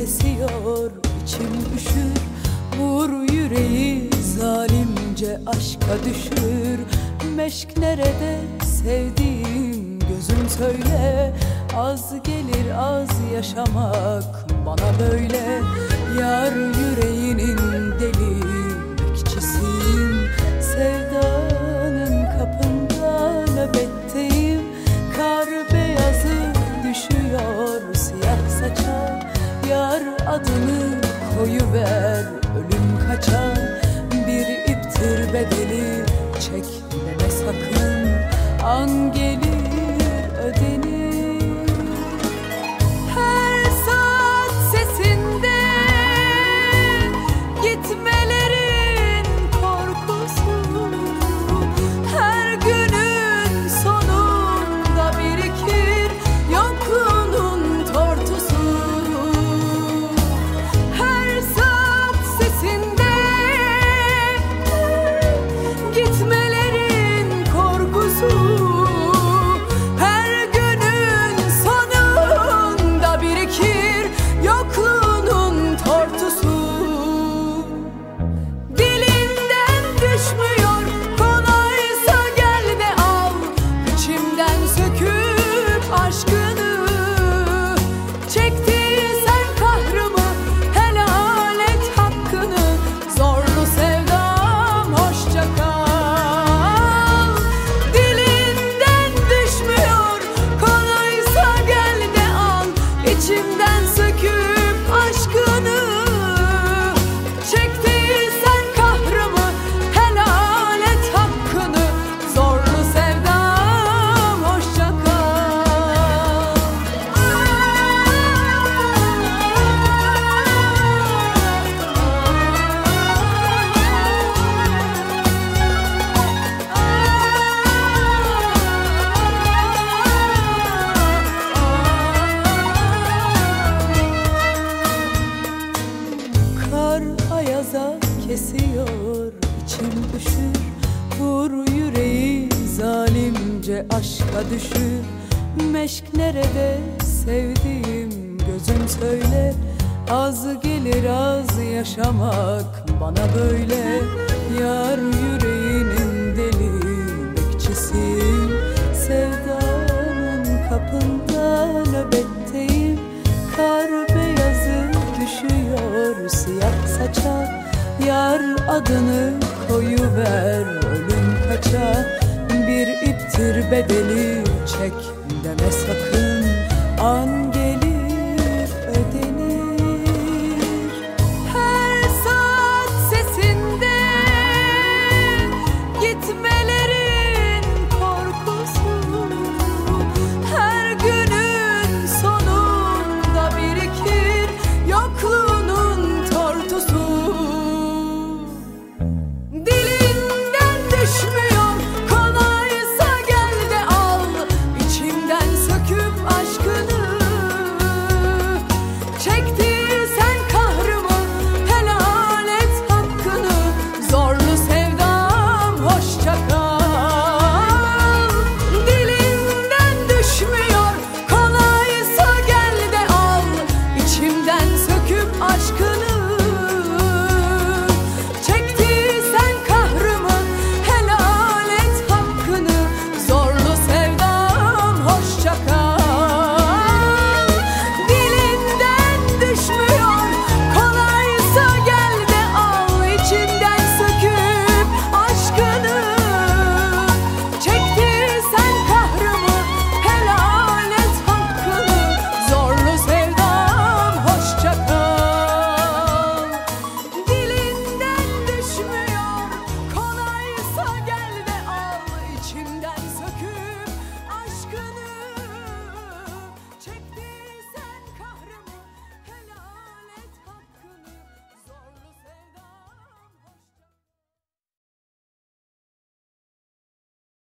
kesiyor içim üşür Vur yüreği zalimce aşka düşür. Meşk nerede? Sevdiğim gözüm söyle. Az gelir az yaşamak bana böyle. Aşka düşür Meşk nerede? Sevdiğim gözüm söyle Az gelir az yaşamak bana böyle. Yar yüreğinin deli bekçisiyim Sevdanın kapında nöbetteyim. Kar beyazı düşüyor siyah saça. Yar adını koyuver ölüm kaça. Bir iptir bedeli çek deme sakın. An